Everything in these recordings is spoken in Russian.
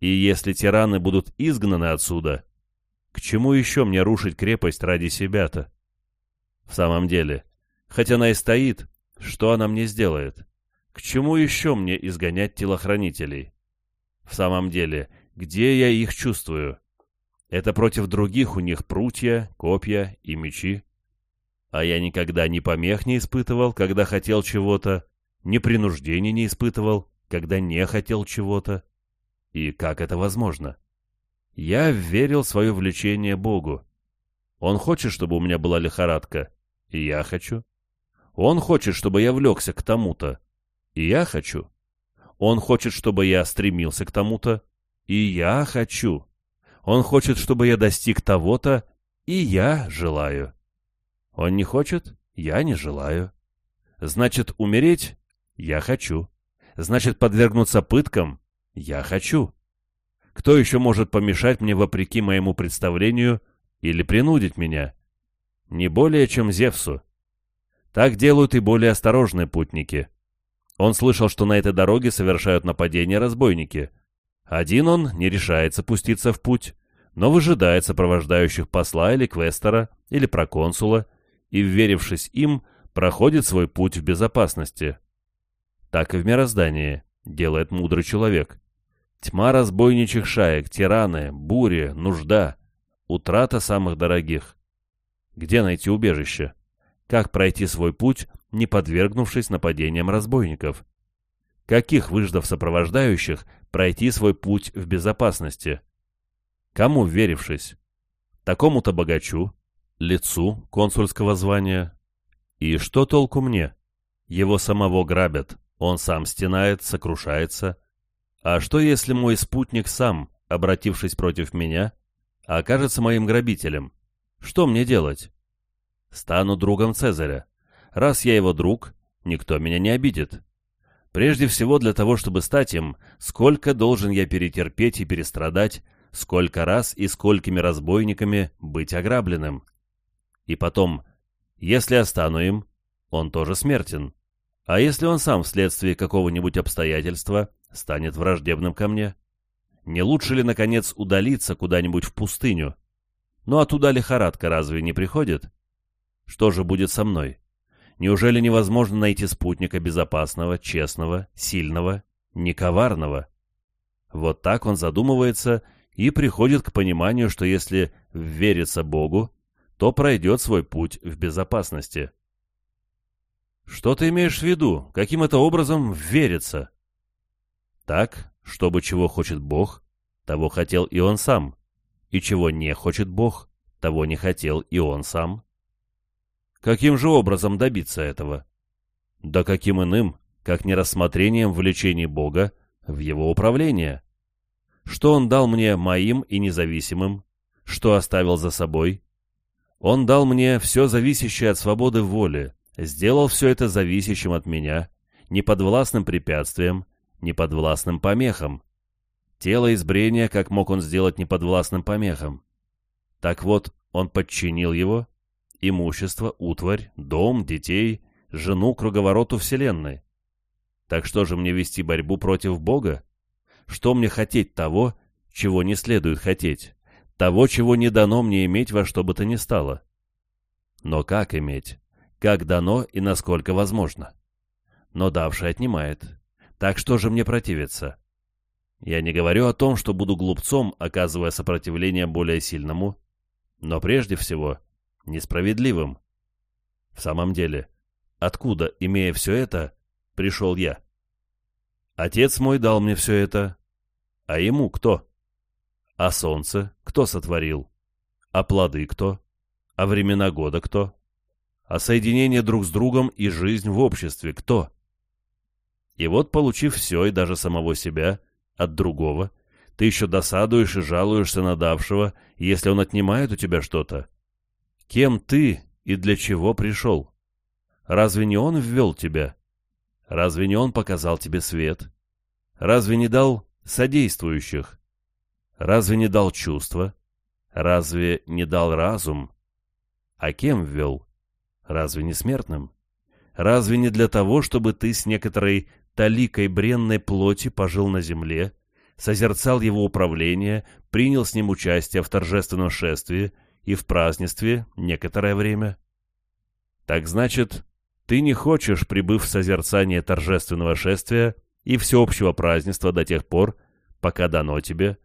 И если тираны будут изгнаны отсюда, к чему еще мне рушить крепость ради себя-то? В самом деле, хоть она и стоит, что она мне сделает? К чему еще мне изгонять телохранителей? В самом деле, где я их чувствую? Это против других у них прутья, копья и мечи. А я никогда ни помех не испытывал, когда хотел чего-то, ни принуждения не испытывал, когда не хотел чего-то. И как это возможно? Я верил свое влечение Богу. Он хочет, чтобы у меня была лихорадка, и я хочу. Он хочет, чтобы я влекся к тому-то, и я хочу. Он хочет, чтобы я стремился к тому-то, и я хочу. Он хочет, чтобы я достиг того-то, и я желаю. Он не хочет, я не желаю. Значит, умереть я хочу. Значит, подвергнуться пыткам я хочу. Кто еще может помешать мне вопреки моему представлению или принудить меня? Не более, чем Зевсу. Так делают и более осторожные путники. Он слышал, что на этой дороге совершают нападения разбойники. Один он не решается пуститься в путь, но выжидает сопровождающих посла или квестера, или проконсула, и, вверившись им, проходит свой путь в безопасности. Так и в мироздании делает мудрый человек. Тьма разбойничьих шаек, тираны, бури, нужда, утрата самых дорогих. Где найти убежище? Как пройти свой путь, не подвергнувшись нападениям разбойников? Каких, выждав сопровождающих, пройти свой путь в безопасности? Кому верившись? Такому-то богачу, лицу консульского звания. И что толку мне? Его самого грабят, он сам стенает, сокрушается. А что, если мой спутник сам, обратившись против меня, окажется моим грабителем? Что мне делать? Стану другом Цезаря. Раз я его друг, никто меня не обидит. Прежде всего для того, чтобы стать им, сколько должен я перетерпеть и перестрадать, сколько раз и сколькими разбойниками быть ограбленным. И потом, если я стану им, он тоже смертен. А если он сам вследствие какого-нибудь обстоятельства станет враждебным ко мне? Не лучше ли, наконец, удалиться куда-нибудь в пустыню? Ну а туда лихорадка разве не приходит? Что же будет со мной? Неужели невозможно найти спутника безопасного, честного, сильного, нековарного? Вот так он задумывается и приходит к пониманию, что если верится Богу, то пройдет свой путь в безопасности. Что ты имеешь в виду? Каким это образом верится? Так, чтобы чего хочет Бог, того хотел и он сам, и чего не хочет Бог, того не хотел и он сам. Каким же образом добиться этого? Да каким иным, как не рассмотрением влечений Бога в его управление? Что он дал мне моим и независимым? Что оставил за собой? Он дал мне все зависящее от свободы воли, сделал все это зависящим от меня, неподвластным препятствием, неподвластным помехам. Тело избрения, как мог он сделать неподвластным помехам? Так вот, он подчинил его, имущество, утварь, дом, детей, жену круговороту Вселенной. Так что же мне вести борьбу против Бога? Что мне хотеть того, чего не следует хотеть? Того, чего не дано мне иметь во что бы то ни стало? Но как иметь? Как дано и насколько возможно? Но давший отнимает. Так что же мне противиться? Я не говорю о том, что буду глупцом, оказывая сопротивление более сильному, но прежде всего несправедливым. В самом деле, откуда, имея все это, пришел я? Отец мой дал мне все это, а ему кто? А солнце кто сотворил? А плоды кто? А времена года кто? А соединение друг с другом и жизнь в обществе кто? И вот, получив все и даже самого себя от другого, ты еще досадуешь и жалуешься на давшего, если он отнимает у тебя что-то. Кем ты и для чего пришел? Разве не он ввел тебя? Разве не он показал тебе свет? Разве не дал содействующих? Разве не дал чувства? Разве не дал разум? А кем ввел? Разве не смертным? Разве не для того, чтобы ты с некоторой таликой бренной плоти пожил на земле, созерцал его управление, принял с ним участие в торжественном шествии и в празднестве некоторое время. Так значит, ты не хочешь, прибыв в созерцание торжественного шествия и всеобщего празднества до тех пор, пока дано тебе,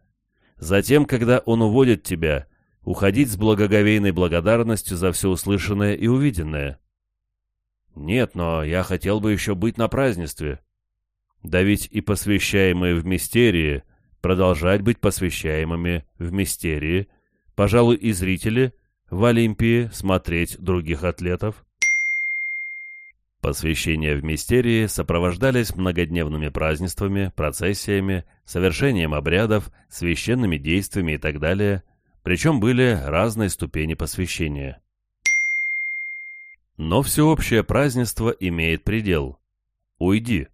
затем, когда он уводит тебя, уходить с благоговейной благодарностью за все услышанное и увиденное. Нет, но я хотел бы еще быть на празднестве. Да ведь и посвящаемые в мистерии продолжать быть посвящаемыми в мистерии, пожалуй, и зрители в Олимпии смотреть других атлетов. Посвящения в мистерии сопровождались многодневными празднествами, процессиями, совершением обрядов, священными действиями и так далее, причем были разные ступени посвящения. Но всеобщее празднество имеет предел. Уйди.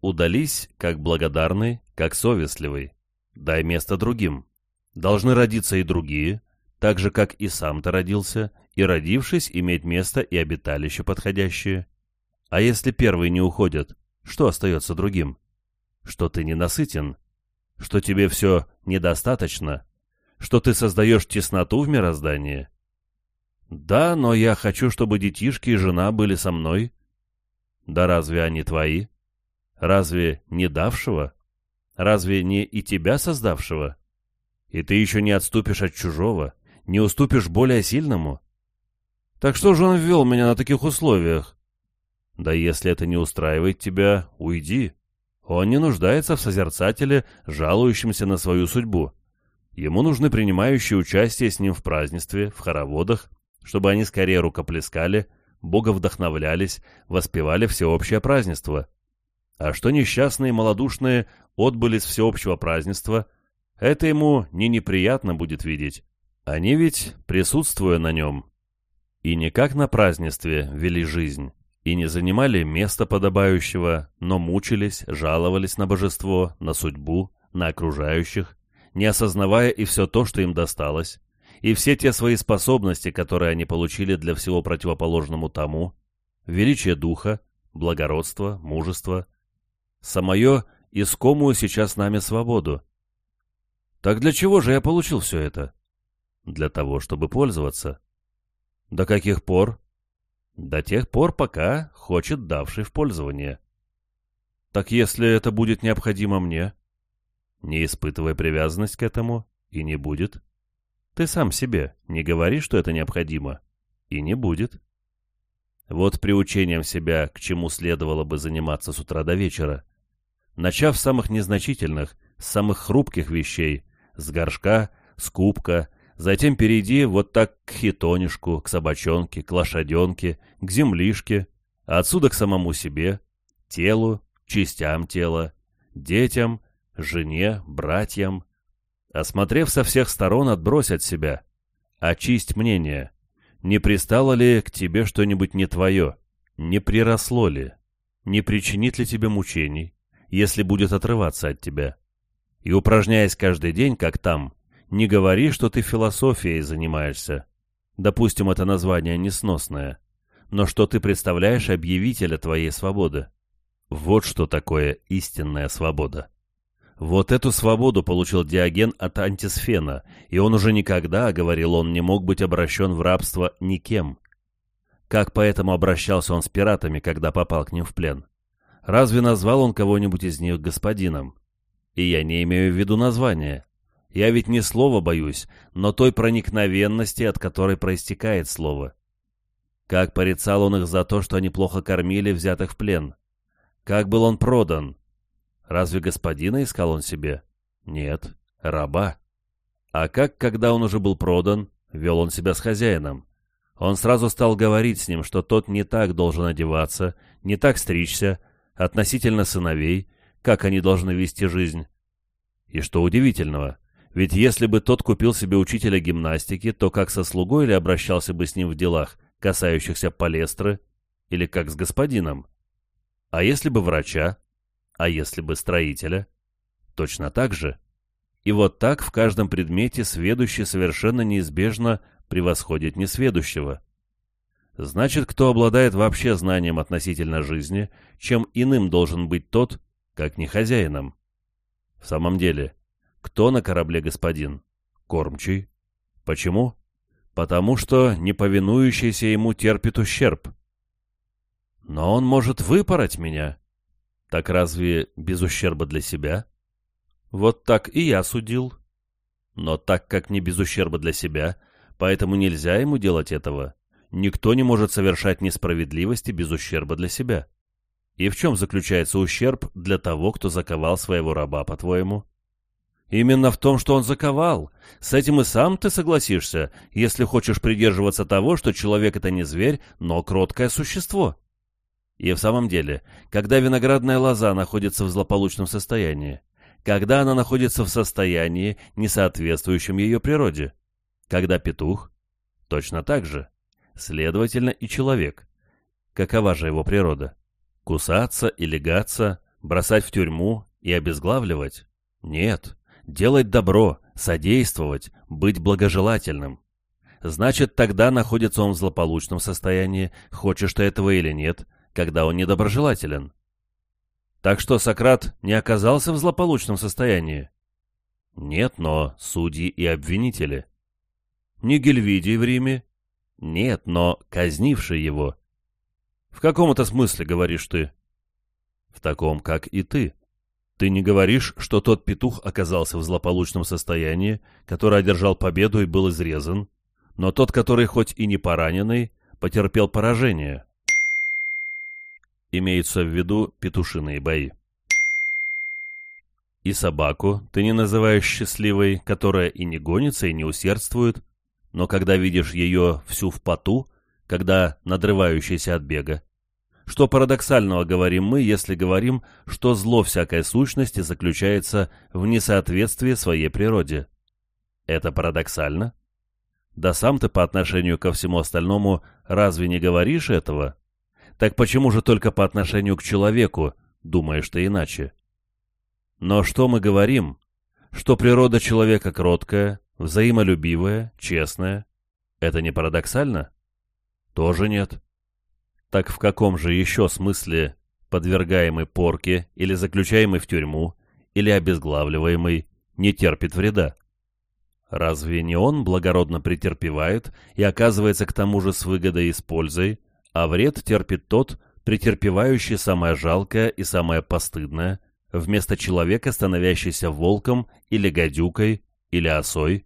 Удались, как благодарный, как совестливый. Дай место другим. Должны родиться и другие, так же, как и сам ты родился, и, родившись, иметь место и обиталище подходящее. А если первые не уходят, что остается другим? Что ты ненасытен? Что тебе все недостаточно? Что ты создаешь тесноту в мироздании? Да, но я хочу, чтобы детишки и жена были со мной. Да разве они твои? Разве не давшего? Разве не и тебя создавшего? И ты еще не отступишь от чужого, не уступишь более сильному? Так что же он ввел меня на таких условиях? Да если это не устраивает тебя, уйди. Он не нуждается в созерцателе, жалующемся на свою судьбу. Ему нужны принимающие участие с ним в празднестве, в хороводах, чтобы они скорее рукоплескали, Бога вдохновлялись, воспевали всеобщее празднество. А что несчастные малодушные отбыли с всеобщего празднества, это ему не неприятно будет видеть. Они ведь, присутствуя на нем, и не как на празднестве вели жизнь, и не занимали места подобающего, но мучились, жаловались на божество, на судьбу, на окружающих, не осознавая и все то, что им досталось, и все те свои способности, которые они получили для всего противоположному тому, величие духа, благородство, мужество, самое искомую сейчас нами свободу. Так для чего же я получил все это? Для того, чтобы пользоваться. До каких пор? До тех пор, пока хочет давший в пользование. Так если это будет необходимо мне, не испытывай привязанность к этому, и не будет. Ты сам себе не говори, что это необходимо, и не будет. Вот приучением себя, к чему следовало бы заниматься с утра до вечера. Начав с самых незначительных, с самых хрупких вещей, с горшка, с кубка, Затем перейди вот так к хитонишку, к собачонке, к лошаденке, к землишке, а отсюда к самому себе, телу, частям тела, детям, жене, братьям. Осмотрев со всех сторон, отбрось от себя. Очисть мнение. Не пристало ли к тебе что-нибудь не твое? Не приросло ли? Не причинит ли тебе мучений, если будет отрываться от тебя? И упражняясь каждый день, как там, не говори, что ты философией занимаешься. Допустим, это название несносное. Но что ты представляешь объявителя твоей свободы? Вот что такое истинная свобода. Вот эту свободу получил Диоген от антисфена, и он уже никогда, говорил он, не мог быть обращен в рабство никем. Как поэтому обращался он с пиратами, когда попал к ним в плен? Разве назвал он кого-нибудь из них господином? И я не имею в виду название. Я ведь не слова боюсь, но той проникновенности, от которой проистекает слово. Как порицал он их за то, что они плохо кормили взятых в плен? Как был он продан? Разве господина искал он себе? Нет, раба. А как, когда он уже был продан, вел он себя с хозяином? Он сразу стал говорить с ним, что тот не так должен одеваться, не так стричься, относительно сыновей, как они должны вести жизнь. И что удивительного, ведь если бы тот купил себе учителя гимнастики, то как со слугой или обращался бы с ним в делах, касающихся палестры, или как с господином? А если бы врача? А если бы строителя? Точно так же. И вот так в каждом предмете сведущий совершенно неизбежно превосходит несведущего. Значит, кто обладает вообще знанием относительно жизни, чем иным должен быть тот, как не хозяином? В самом деле, кто на корабле господин? Кормчий. Почему? Потому что неповинующийся ему терпит ущерб. Но он может выпороть меня. Так разве без ущерба для себя? Вот так и я судил. Но так как не без ущерба для себя, поэтому нельзя ему делать этого. Никто не может совершать несправедливости без ущерба для себя. И в чем заключается ущерб для того, кто заковал своего раба, по-твоему? Именно в том, что он заковал. С этим и сам ты согласишься, если хочешь придерживаться того, что человек — это не зверь, но кроткое существо. И в самом деле, когда виноградная лоза находится в злополучном состоянии, когда она находится в состоянии, не соответствующем ее природе, когда петух, точно так же, следовательно, и человек. Какова же его природа? Кусаться и легаться, бросать в тюрьму и обезглавливать? Нет делать добро, содействовать, быть благожелательным. Значит, тогда находится он в злополучном состоянии, хочешь ты этого или нет, когда он недоброжелателен. Так что Сократ не оказался в злополучном состоянии? Нет, но судьи и обвинители. Не Гельвидий в Риме? Нет, но казнивший его. В каком-то смысле, говоришь ты? В таком, как и ты. Ты не говоришь, что тот петух оказался в злополучном состоянии, который одержал победу и был изрезан, но тот, который хоть и не пораненный, потерпел поражение. Имеются в виду петушиные бои. И собаку ты не называешь счастливой, которая и не гонится, и не усердствует, но когда видишь ее всю в поту, когда надрывающаяся от бега, что парадоксального говорим мы, если говорим, что зло всякой сущности заключается в несоответствии своей природе? Это парадоксально? Да сам ты по отношению ко всему остальному разве не говоришь этого? Так почему же только по отношению к человеку думаешь ты иначе? Но что мы говорим? Что природа человека кроткая, взаимолюбивая, честная? Это не парадоксально? Тоже нет. Так в каком же еще смысле подвергаемый порке или заключаемый в тюрьму, или обезглавливаемый, не терпит вреда? Разве не он благородно претерпевает и оказывается к тому же с выгодой и с пользой, а вред терпит тот, претерпевающий самое жалкое и самое постыдное, вместо человека, становящийся волком или гадюкой или осой?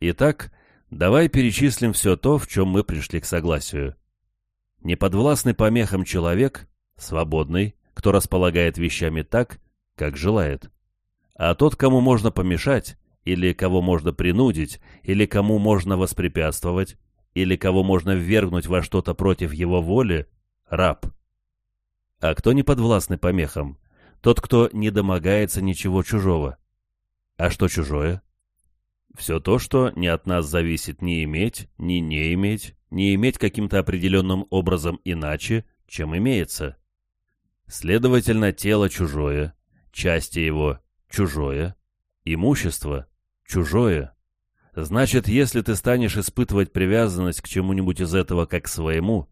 Итак, давай перечислим все то, в чем мы пришли к согласию. Неподвластный помехам человек, свободный, кто располагает вещами так, как желает. А тот, кому можно помешать, или кого можно принудить, или кому можно воспрепятствовать, или кого можно ввергнуть во что-то против его воли, раб. А кто не подвластный помехам? Тот, кто не домогается ничего чужого. А что чужое? Все то, что не от нас зависит ни иметь, ни не иметь, не иметь каким-то определенным образом иначе, чем имеется. Следовательно, тело чужое, части его чужое, имущество чужое. Значит, если ты станешь испытывать привязанность к чему-нибудь из этого как к своему,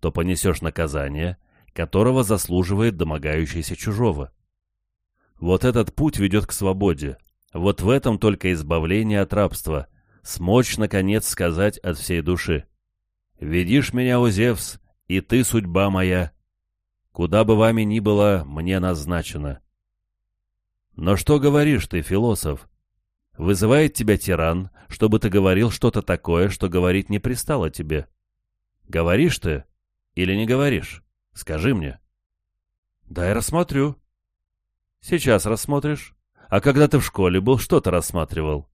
то понесешь наказание, которого заслуживает домогающийся чужого. Вот этот путь ведет к свободе. Вот в этом только избавление от рабства, смочь, наконец, сказать от всей души. Ведишь меня, о Зевс, и ты судьба моя. Куда бы вами ни было, мне назначено. Но что говоришь ты, философ? Вызывает тебя тиран, чтобы ты говорил что-то такое, что говорить не пристало тебе. Говоришь ты или не говоришь? Скажи мне. Дай рассмотрю. Сейчас рассмотришь. А когда ты в школе был, что ты рассматривал?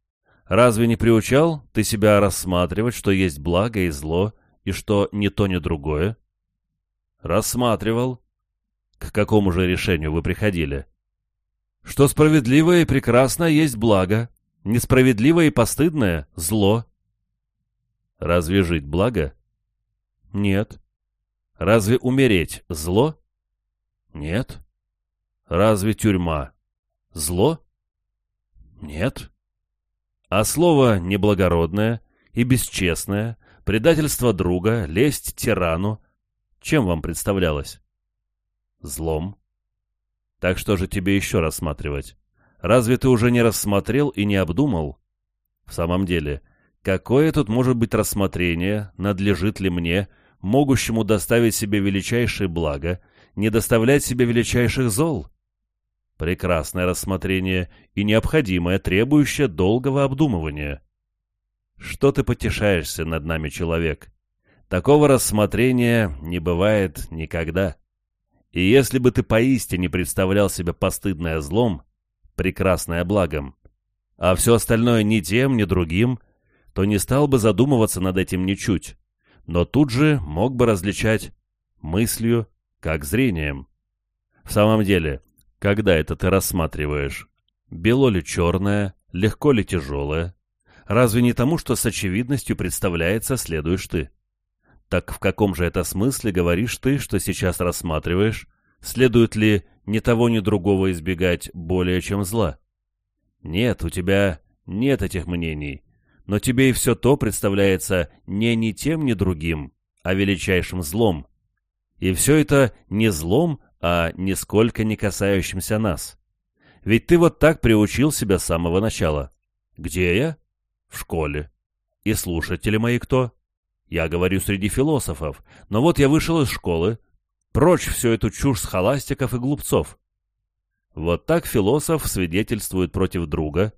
Разве не приучал ты себя рассматривать, что есть благо и зло, и что ни то, ни другое? Рассматривал. К какому же решению вы приходили? Что справедливое и прекрасное есть благо, несправедливое и постыдное — зло. Разве жить благо? Нет. Разве умереть — зло? Нет. Разве тюрьма — зло? Нет. А слово неблагородное и бесчестное Предательство друга, лесть тирану. Чем вам представлялось? Злом. Так что же тебе еще рассматривать? Разве ты уже не рассмотрел и не обдумал? В самом деле, какое тут может быть рассмотрение, надлежит ли мне, могущему доставить себе величайшее благо, не доставлять себе величайших зол? Прекрасное рассмотрение и необходимое, требующее долгого обдумывания. Что ты потешаешься над нами, человек? Такого рассмотрения не бывает никогда. И если бы ты поистине представлял себя постыдное злом, прекрасное благом, а все остальное ни тем, ни другим, то не стал бы задумываться над этим ничуть, но тут же мог бы различать мыслью, как зрением. В самом деле, когда это ты рассматриваешь? Бело ли черное, легко ли тяжелое? Разве не тому, что с очевидностью представляется, следуешь ты? Так в каком же это смысле говоришь ты, что сейчас рассматриваешь? Следует ли ни того, ни другого избегать более чем зла? Нет, у тебя нет этих мнений, но тебе и все то представляется не ни тем, ни другим, а величайшим злом. И все это не злом, а нисколько не касающимся нас. Ведь ты вот так приучил себя с самого начала. Где я? В школе. И слушатели мои кто? Я говорю среди философов, но вот я вышел из школы, прочь всю эту чушь схоластиков и глупцов. Вот так философ свидетельствует против друга,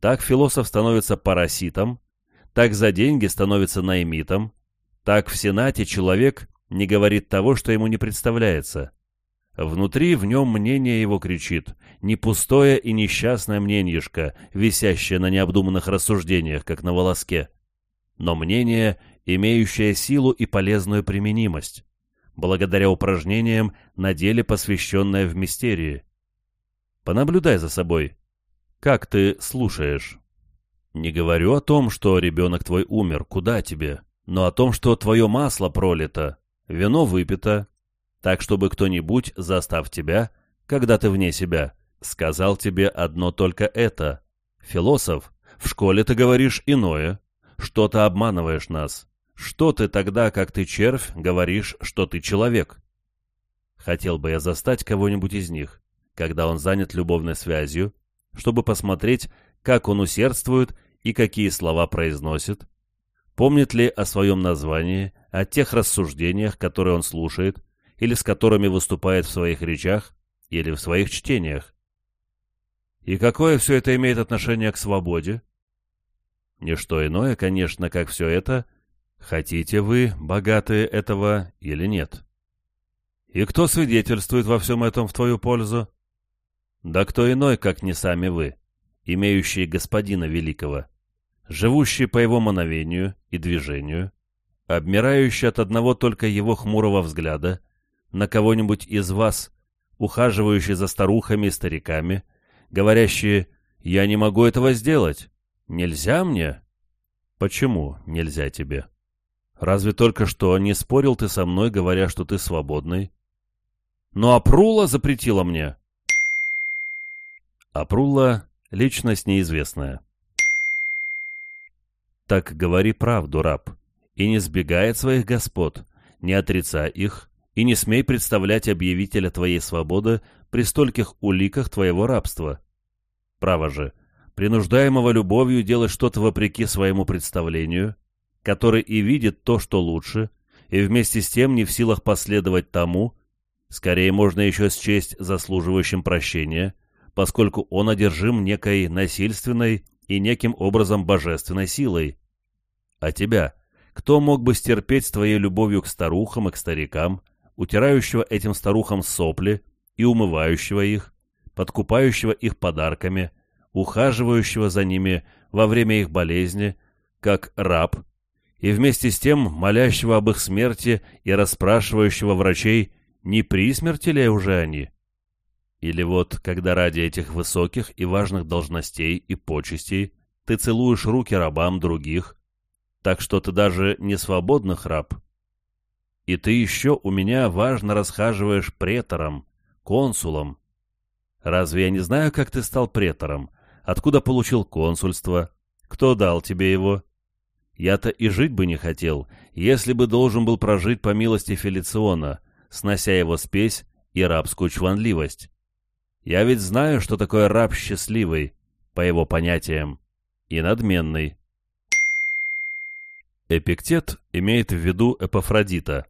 так философ становится параситом, так за деньги становится наймитом, так в Сенате человек не говорит того, что ему не представляется. Внутри в нем мнение его кричит, не пустое и несчастное мненьишко, висящее на необдуманных рассуждениях, как на волоске, но мнение, имеющее силу и полезную применимость, благодаря упражнениям, на деле посвященное в мистерии. Понаблюдай за собой. Как ты слушаешь? Не говорю о том, что ребенок твой умер, куда тебе, но о том, что твое масло пролито, вино выпито, так, чтобы кто-нибудь, застав тебя, когда ты вне себя, сказал тебе одно только это. Философ, в школе ты говоришь иное, что ты обманываешь нас. Что ты тогда, как ты червь, говоришь, что ты человек? Хотел бы я застать кого-нибудь из них, когда он занят любовной связью, чтобы посмотреть, как он усердствует и какие слова произносит, помнит ли о своем названии, о тех рассуждениях, которые он слушает, или с которыми выступает в своих речах или в своих чтениях. И какое все это имеет отношение к свободе? Ничто иное, конечно, как все это, хотите вы, богатые, этого или нет. И кто свидетельствует во всем этом в твою пользу? Да кто иной, как не сами вы, имеющие господина великого, живущие по его мановению и движению, обмирающие от одного только его хмурого взгляда, на кого-нибудь из вас, ухаживающие за старухами и стариками, говорящие «Я не могу этого сделать. Нельзя мне?» «Почему нельзя тебе?» «Разве только что не спорил ты со мной, говоря, что ты свободный?» «Но Апрула запретила мне». Апрула — личность неизвестная. Так говори правду, раб, и не сбегай от своих господ, не отрицай их, и не смей представлять объявителя твоей свободы при стольких уликах твоего рабства. Право же, принуждаемого любовью делать что-то вопреки своему представлению, который и видит то, что лучше, и вместе с тем не в силах последовать тому, скорее можно еще счесть заслуживающим прощения, поскольку он одержим некой насильственной и неким образом божественной силой. А тебя, кто мог бы стерпеть с твоей любовью к старухам и к старикам, утирающего этим старухам сопли и умывающего их, подкупающего их подарками, ухаживающего за ними во время их болезни, как раб, и вместе с тем молящего об их смерти и расспрашивающего врачей, не при смерти ли уже они? Или вот, когда ради этих высоких и важных должностей и почестей ты целуешь руки рабам других, так что ты даже не свободных раб, и ты еще у меня важно расхаживаешь претором, консулом. Разве я не знаю, как ты стал претором? Откуда получил консульство? Кто дал тебе его? Я-то и жить бы не хотел, если бы должен был прожить по милости Фелициона, снося его спесь и рабскую чванливость. Я ведь знаю, что такое раб счастливый, по его понятиям, и надменный. Эпиктет имеет в виду Эпофродита.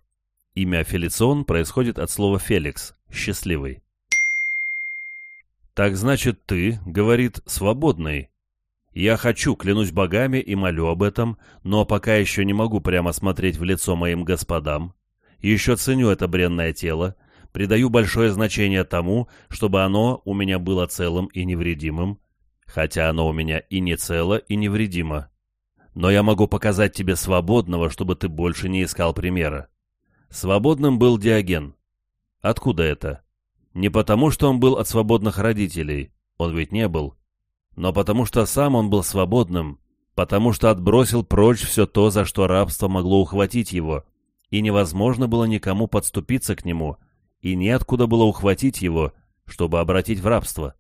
Имя Фелицион происходит от слова «феликс» — «счастливый». «Так значит, ты, — говорит, — свободный. Я хочу, клянусь богами и молю об этом, но пока еще не могу прямо смотреть в лицо моим господам. Еще ценю это бренное тело, придаю большое значение тому, чтобы оно у меня было целым и невредимым, хотя оно у меня и не цело, и невредимо. Но я могу показать тебе свободного, чтобы ты больше не искал примера. Свободным был Диоген. Откуда это? Не потому, что он был от свободных родителей, он ведь не был, но потому что сам он был свободным, потому что отбросил прочь все то, за что рабство могло ухватить его, и невозможно было никому подступиться к нему, и неоткуда было ухватить его, чтобы обратить в рабство.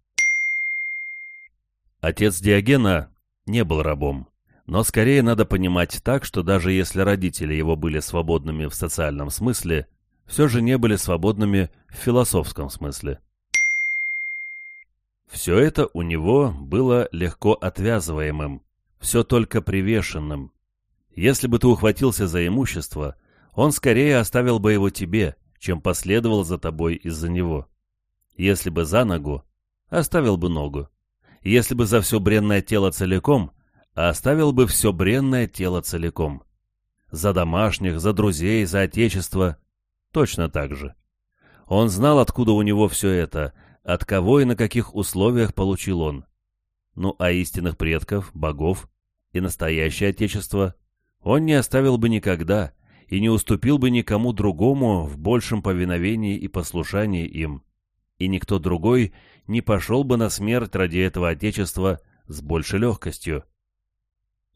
Отец Диогена не был рабом. Но скорее надо понимать так, что даже если родители его были свободными в социальном смысле, все же не были свободными в философском смысле. Все это у него было легко отвязываемым, все только привешенным. Если бы ты ухватился за имущество, он скорее оставил бы его тебе, чем последовал за тобой из-за него. Если бы за ногу, оставил бы ногу. Если бы за все бренное тело целиком, оставил бы все бренное тело целиком. За домашних, за друзей, за отечество. Точно так же. Он знал, откуда у него все это, от кого и на каких условиях получил он. Ну а истинных предков, богов и настоящее отечество он не оставил бы никогда и не уступил бы никому другому в большем повиновении и послушании им, и никто другой не пошел бы на смерть ради этого отечества с большей легкостью.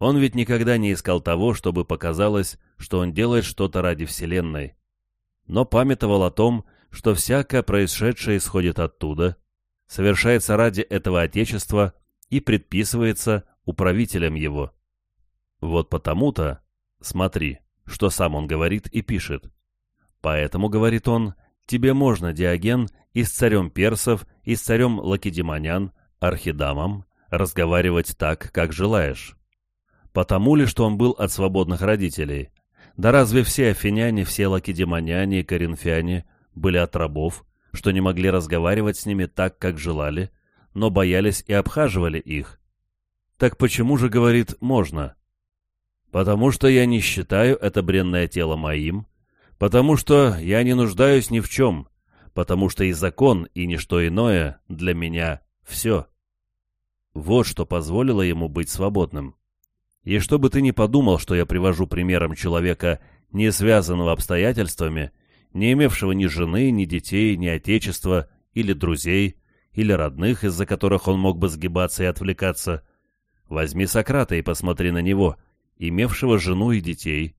Он ведь никогда не искал того, чтобы показалось, что он делает что-то ради Вселенной, но памятовал о том, что всякое происшедшее исходит оттуда, совершается ради этого Отечества и предписывается управителем его. Вот потому-то, смотри, что сам он говорит и пишет. Поэтому, говорит он, тебе можно, Диоген, и с царем персов, и с царем лакедемонян, архидамом, разговаривать так, как желаешь. Потому ли, что он был от свободных родителей? Да разве все афиняне, все лакедемоняне и коринфяне были от рабов, что не могли разговаривать с ними так, как желали, но боялись и обхаживали их? Так почему же, говорит, можно? Потому что я не считаю это бренное тело моим, потому что я не нуждаюсь ни в чем, потому что и закон, и ничто иное для меня все. Вот что позволило ему быть свободным. И чтобы ты не подумал, что я привожу примером человека, не связанного обстоятельствами, не имевшего ни жены, ни детей, ни отечества, или друзей, или родных, из-за которых он мог бы сгибаться и отвлекаться, возьми Сократа и посмотри на него, имевшего жену и детей.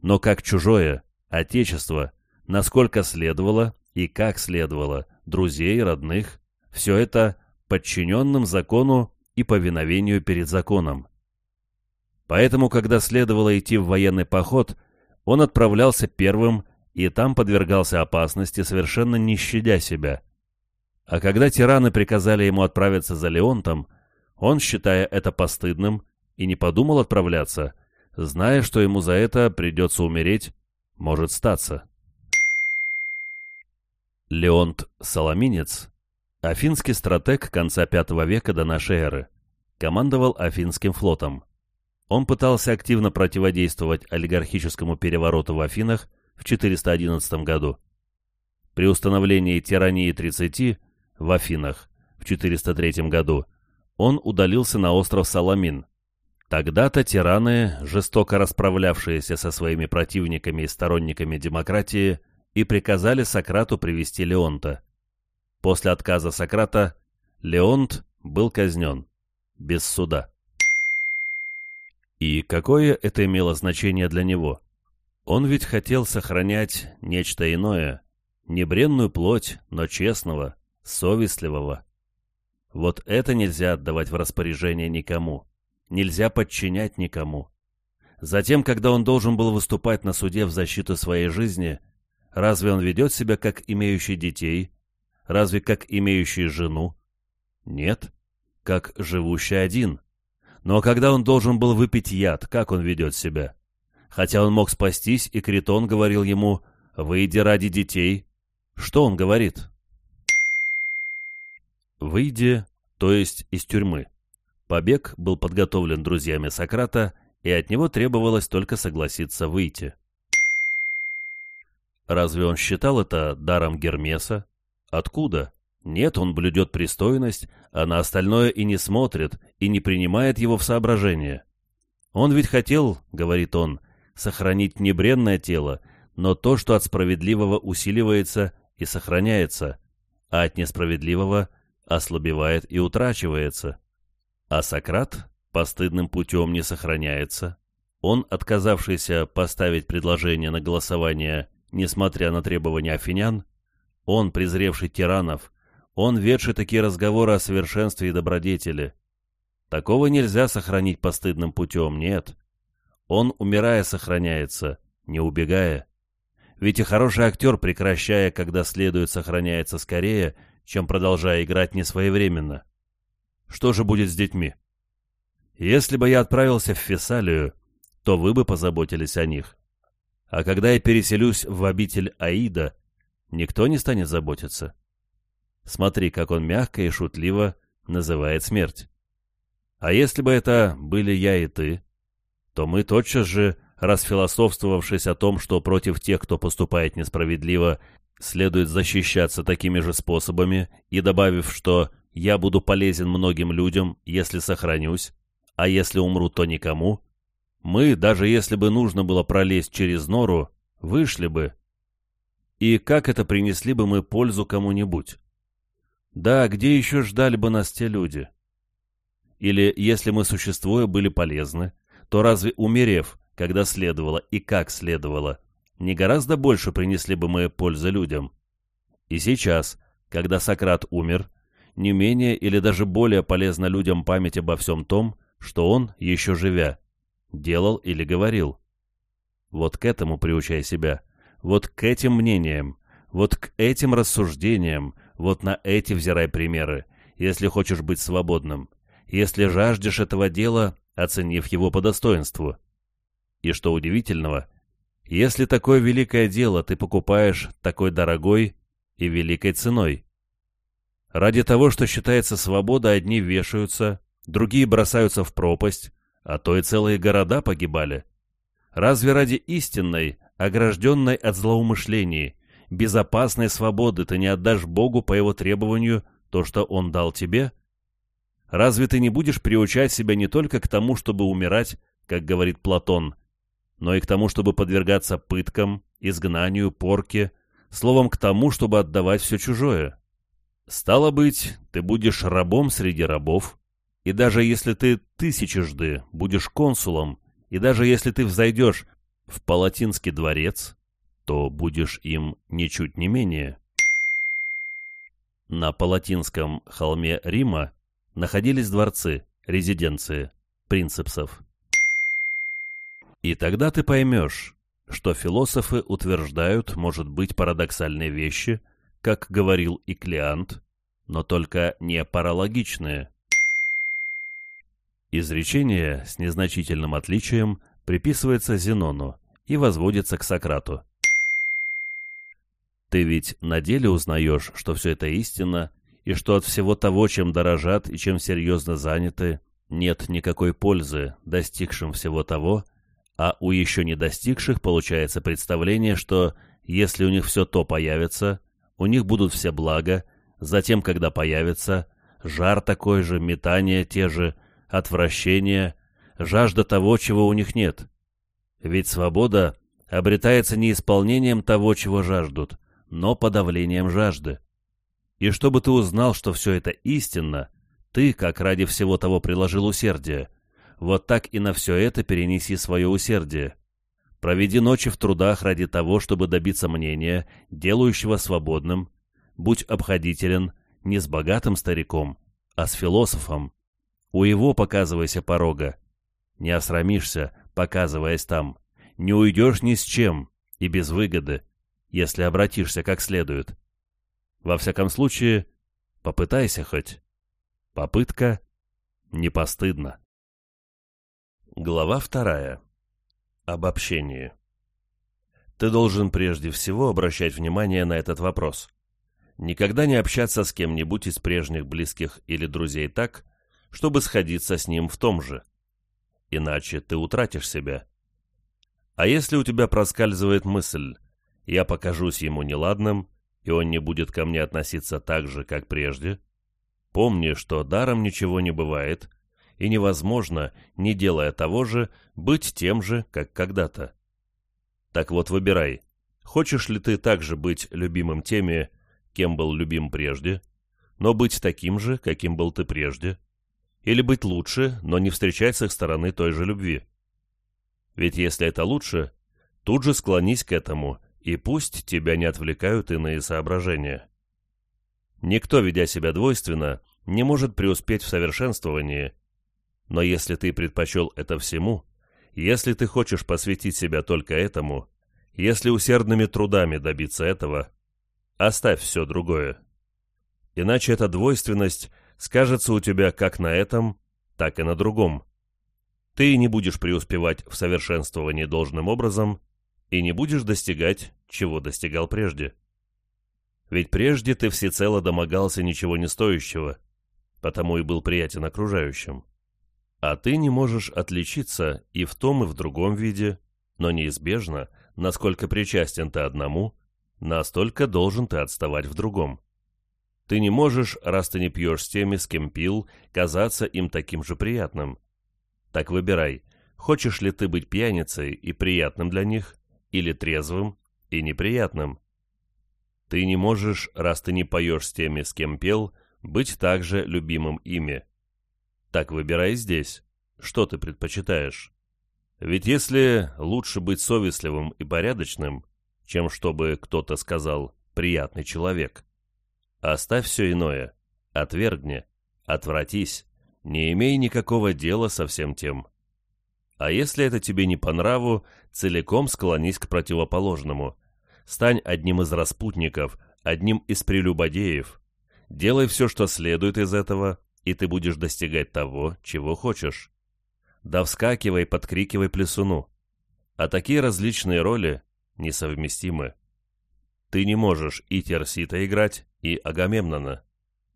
Но как чужое, отечество, насколько следовало и как следовало, друзей, родных, все это подчиненным закону и повиновению перед законом. Поэтому, когда следовало идти в военный поход, он отправлялся первым и там подвергался опасности, совершенно не щадя себя. А когда тираны приказали ему отправиться за Леонтом, он, считая это постыдным, и не подумал отправляться, зная, что ему за это придется умереть, может статься. Леонт Соломинец, афинский стратег конца V века до нашей эры, командовал Афинским флотом. Он пытался активно противодействовать олигархическому перевороту в Афинах в 411 году. При установлении тирании 30 в Афинах в 403 году он удалился на остров Саламин. Тогда-то тираны, жестоко расправлявшиеся со своими противниками и сторонниками демократии, и приказали Сократу привести Леонта. После отказа Сократа Леонт был казнен, без суда. И какое это имело значение для него? Он ведь хотел сохранять нечто иное, не бренную плоть, но честного, совестливого. Вот это нельзя отдавать в распоряжение никому, нельзя подчинять никому. Затем, когда он должен был выступать на суде в защиту своей жизни, разве он ведет себя как имеющий детей? Разве как имеющий жену? Нет, как живущий один. Но когда он должен был выпить яд, как он ведет себя? Хотя он мог спастись, и Критон говорил ему «Выйди ради детей». Что он говорит? «Выйди», то есть из тюрьмы. Побег был подготовлен друзьями Сократа, и от него требовалось только согласиться выйти. Разве он считал это даром Гермеса? Откуда? Нет, он блюдет пристойность, а на остальное и не смотрит, и не принимает его в соображение. Он ведь хотел, говорит он, сохранить не бренное тело, но то, что от справедливого усиливается и сохраняется, а от несправедливого ослабевает и утрачивается. А Сократ постыдным путем не сохраняется. Он, отказавшийся поставить предложение на голосование, несмотря на требования афинян, он, презревший тиранов, он, ведший такие разговоры о совершенстве и добродетели. Такого нельзя сохранить постыдным путем, нет. Он, умирая, сохраняется, не убегая. Ведь и хороший актер, прекращая, когда следует, сохраняется скорее, чем продолжая играть несвоевременно. Что же будет с детьми? Если бы я отправился в Фессалию, то вы бы позаботились о них. А когда я переселюсь в обитель Аида, никто не станет заботиться. Смотри, как он мягко и шутливо называет смерть. А если бы это были я и ты, то мы тотчас же, расфилософствовавшись о том, что против тех, кто поступает несправедливо, следует защищаться такими же способами, и добавив, что «я буду полезен многим людям, если сохранюсь, а если умру, то никому», мы, даже если бы нужно было пролезть через нору, вышли бы. И как это принесли бы мы пользу кому-нибудь? Да, где еще ждали бы нас те люди? Или, если мы, существуя, были полезны, то разве умерев, когда следовало и как следовало, не гораздо больше принесли бы мы пользы людям? И сейчас, когда Сократ умер, не менее или даже более полезна людям память обо всем том, что он, еще живя, делал или говорил. Вот к этому приучай себя, вот к этим мнениям, вот к этим рассуждениям, вот на эти взирай примеры, если хочешь быть свободным, если жаждешь этого дела, оценив его по достоинству. И что удивительного, если такое великое дело ты покупаешь такой дорогой и великой ценой. Ради того, что считается свобода, одни вешаются, другие бросаются в пропасть, а то и целые города погибали. Разве ради истинной, огражденной от злоумышлений, безопасной свободы ты не отдашь Богу по его требованию то, что Он дал тебе? Разве ты не будешь приучать себя не только к тому, чтобы умирать, как говорит Платон, но и к тому, чтобы подвергаться пыткам, изгнанию, порке, словом, к тому, чтобы отдавать все чужое? Стало быть, ты будешь рабом среди рабов, и даже если ты тысячежды будешь консулом, и даже если ты взойдешь в Палатинский дворец, то будешь им ничуть не менее. На Палатинском холме Рима находились дворцы, резиденции, принципсов. И тогда ты поймешь, что философы утверждают, может быть, парадоксальные вещи, как говорил и Клеант, но только не паралогичные. Изречение с незначительным отличием приписывается Зенону и возводится к Сократу. Ты ведь на деле узнаешь, что все это истина, и что от всего того, чем дорожат и чем серьезно заняты, нет никакой пользы достигшим всего того, а у еще не достигших получается представление, что если у них все то появится, у них будут все блага, затем, когда появится, жар такой же, метание те же, отвращение, жажда того, чего у них нет. Ведь свобода обретается не исполнением того, чего жаждут, но подавлением жажды. И чтобы ты узнал, что все это истинно, ты, как ради всего того приложил усердие, вот так и на все это перенеси свое усердие. Проведи ночи в трудах ради того, чтобы добиться мнения, делающего свободным. Будь обходителен не с богатым стариком, а с философом. У его показывайся порога. Не осрамишься, показываясь там. Не уйдешь ни с чем и без выгоды если обратишься как следует. Во всяком случае, попытайся хоть. Попытка не постыдна. Глава вторая. Обобщение. Ты должен прежде всего обращать внимание на этот вопрос. Никогда не общаться с кем-нибудь из прежних близких или друзей так, чтобы сходиться с ним в том же. Иначе ты утратишь себя. А если у тебя проскальзывает мысль «я покажусь ему неладным», и он не будет ко мне относиться так же, как прежде, помни, что даром ничего не бывает, и невозможно, не делая того же, быть тем же, как когда-то. Так вот, выбирай, хочешь ли ты также быть любимым теми, кем был любим прежде, но быть таким же, каким был ты прежде, или быть лучше, но не встречать с их стороны той же любви. Ведь если это лучше, тут же склонись к этому, и пусть тебя не отвлекают иные соображения. Никто, ведя себя двойственно, не может преуспеть в совершенствовании, но если ты предпочел это всему, если ты хочешь посвятить себя только этому, если усердными трудами добиться этого, оставь все другое. Иначе эта двойственность скажется у тебя как на этом, так и на другом. Ты не будешь преуспевать в совершенствовании должным образом и не будешь достигать, чего достигал прежде. Ведь прежде ты всецело домогался ничего не стоящего, потому и был приятен окружающим. А ты не можешь отличиться и в том, и в другом виде, но неизбежно, насколько причастен ты одному, настолько должен ты отставать в другом. Ты не можешь, раз ты не пьешь с теми, с кем пил, казаться им таким же приятным. Так выбирай, хочешь ли ты быть пьяницей и приятным для них, или трезвым и неприятным. Ты не можешь, раз ты не поешь с теми, с кем пел, быть также любимым ими. Так выбирай здесь, что ты предпочитаешь. Ведь если лучше быть совестливым и порядочным, чем чтобы кто-то сказал «приятный человек», Оставь все иное, отвергни, отвратись, не имей никакого дела со всем тем. А если это тебе не по нраву, целиком склонись к противоположному. Стань одним из распутников, одним из прелюбодеев. Делай все, что следует из этого, и ты будешь достигать того, чего хочешь. Да вскакивай, подкрикивай плесуну. А такие различные роли несовместимы. Ты не можешь и Терсита играть, и Агамемнона.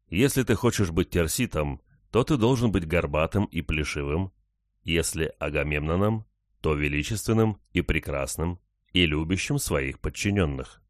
Если ты хочешь быть Терситом, то ты должен быть горбатым и плешивым. Если Агамемноном, то величественным и прекрасным, и любящим своих подчиненных.